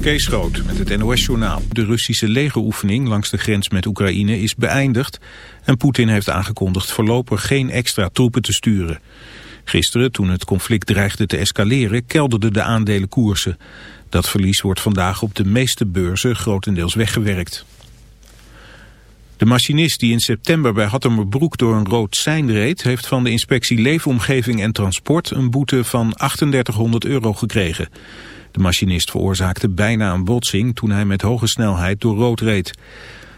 Kees Groot met het NOS-journaal. De Russische legeroefening langs de grens met Oekraïne is beëindigd... en Poetin heeft aangekondigd voorlopig geen extra troepen te sturen. Gisteren, toen het conflict dreigde te escaleren, kelderden de aandelenkoersen. Dat verlies wordt vandaag op de meeste beurzen grotendeels weggewerkt. De machinist die in september bij Hattemerbroek door een rood sein reed... heeft van de inspectie Leefomgeving en Transport een boete van 3800 euro gekregen. De machinist veroorzaakte bijna een botsing toen hij met hoge snelheid door rood reed.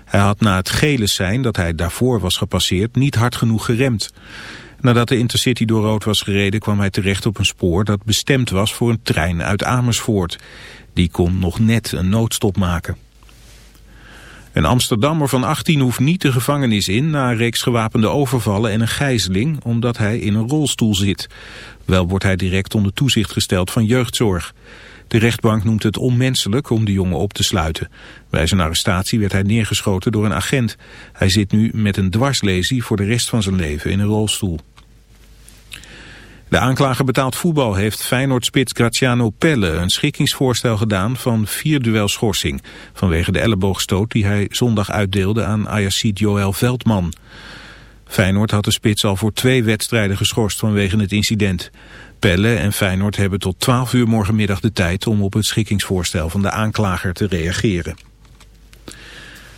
Hij had na het gele sein dat hij daarvoor was gepasseerd niet hard genoeg geremd. Nadat de Intercity door rood was gereden kwam hij terecht op een spoor dat bestemd was voor een trein uit Amersfoort. Die kon nog net een noodstop maken. Een Amsterdammer van 18 hoeft niet de gevangenis in na een reeks gewapende overvallen en een gijzeling omdat hij in een rolstoel zit. Wel wordt hij direct onder toezicht gesteld van jeugdzorg. De rechtbank noemt het onmenselijk om de jongen op te sluiten. Bij zijn arrestatie werd hij neergeschoten door een agent. Hij zit nu met een dwarslesie voor de rest van zijn leven in een rolstoel. De aanklager betaald voetbal heeft Feyenoord-spits Graziano Pelle een schikkingsvoorstel gedaan van vier duelschorsing vanwege de elleboogstoot die hij zondag uitdeelde aan Ayacid Joël Veldman. Feyenoord had de spits al voor twee wedstrijden geschorst vanwege het incident. Pelle en Feyenoord hebben tot 12 uur morgenmiddag de tijd om op het schikkingsvoorstel van de aanklager te reageren.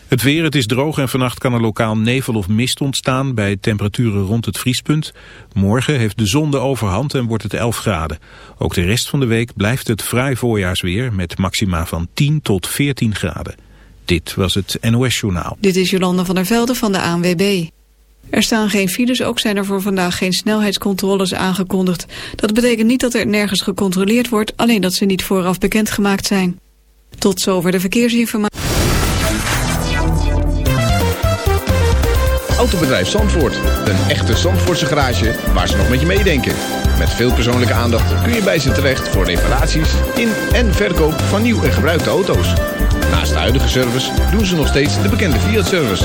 Het weer, het is droog en vannacht kan er lokaal nevel of mist ontstaan bij temperaturen rond het vriespunt. Morgen heeft de zon de overhand en wordt het 11 graden. Ook de rest van de week blijft het vrij voorjaarsweer met maxima van 10 tot 14 graden. Dit was het NOS Journaal. Dit is Jolanda van der Velde van de ANWB. Er staan geen files, ook zijn er voor vandaag geen snelheidscontroles aangekondigd. Dat betekent niet dat er nergens gecontroleerd wordt, alleen dat ze niet vooraf bekendgemaakt zijn. Tot zover de verkeersinformatie. Autobedrijf Zandvoort, een echte Zandvoortse garage waar ze nog met je meedenken. Met veel persoonlijke aandacht kun je bij ze terecht voor reparaties in en verkoop van nieuw en gebruikte auto's. Naast de huidige service doen ze nog steeds de bekende Fiat-service.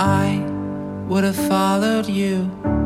I would have followed you.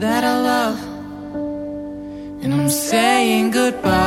that I love, and I'm saying goodbye.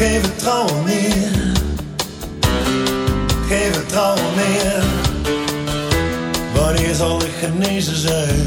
Geen vertrouwen meer. Geen vertrouwen meer. Wanneer zal ik genezen zijn?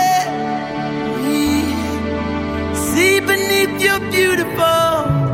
beautiful.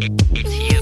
Yeah.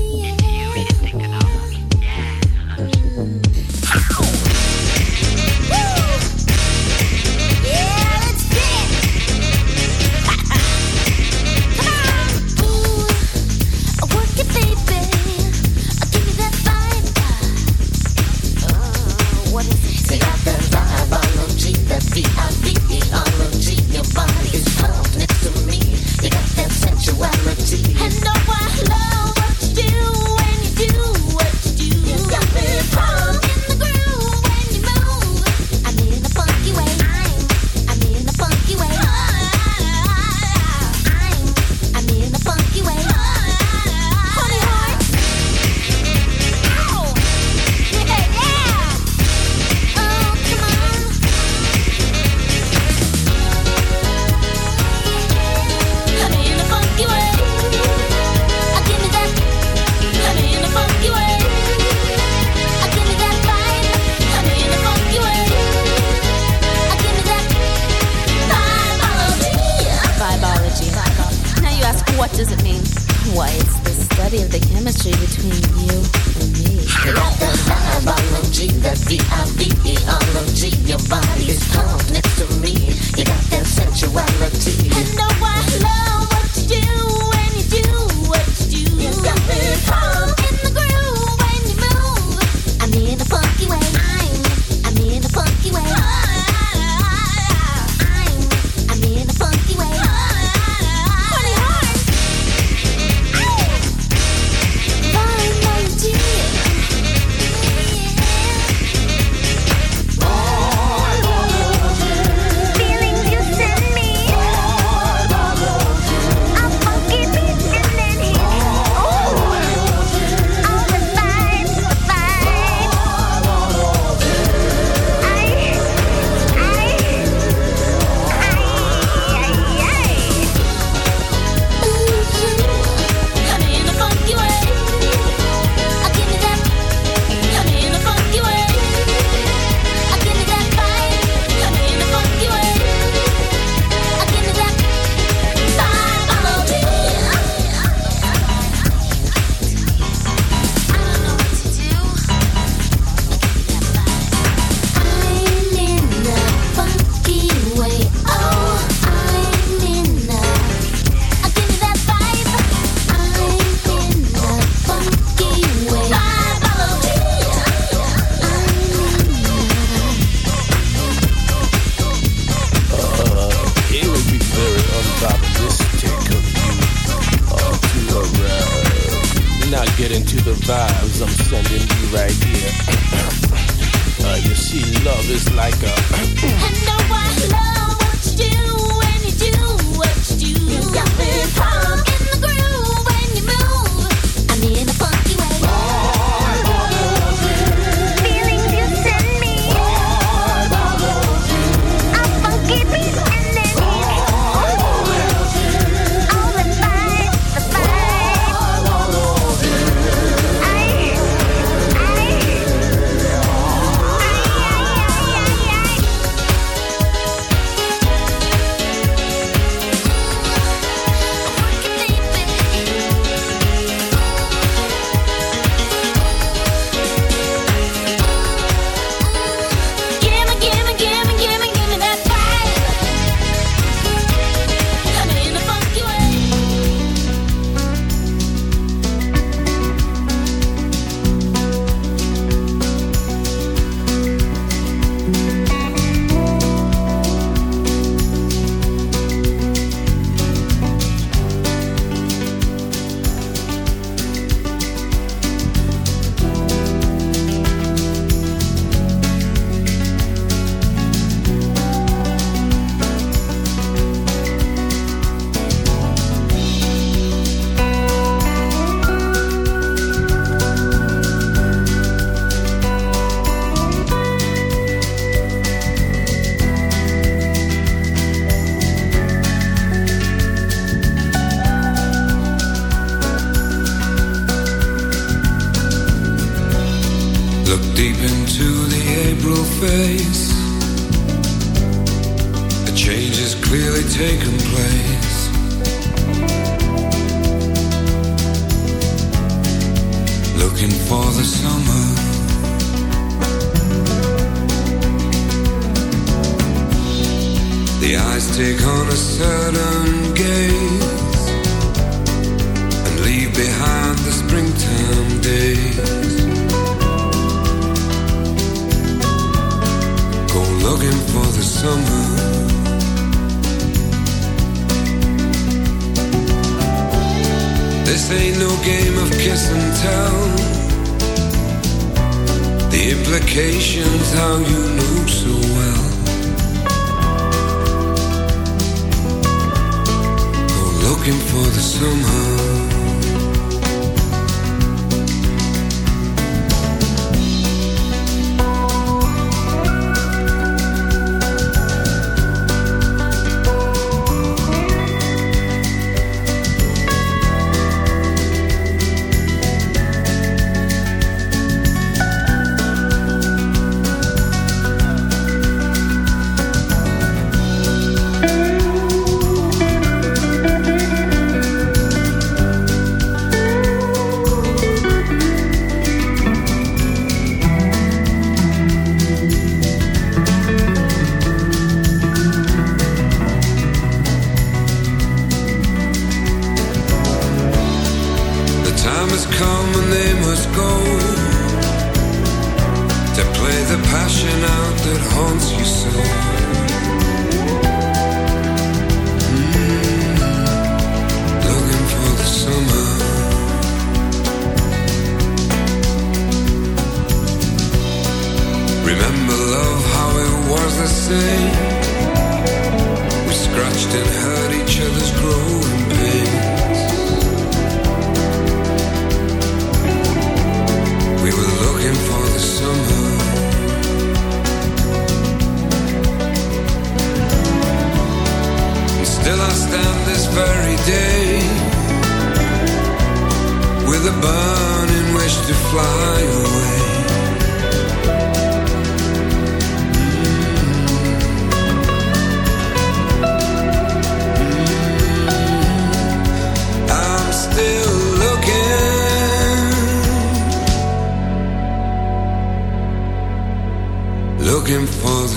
somehow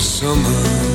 summer.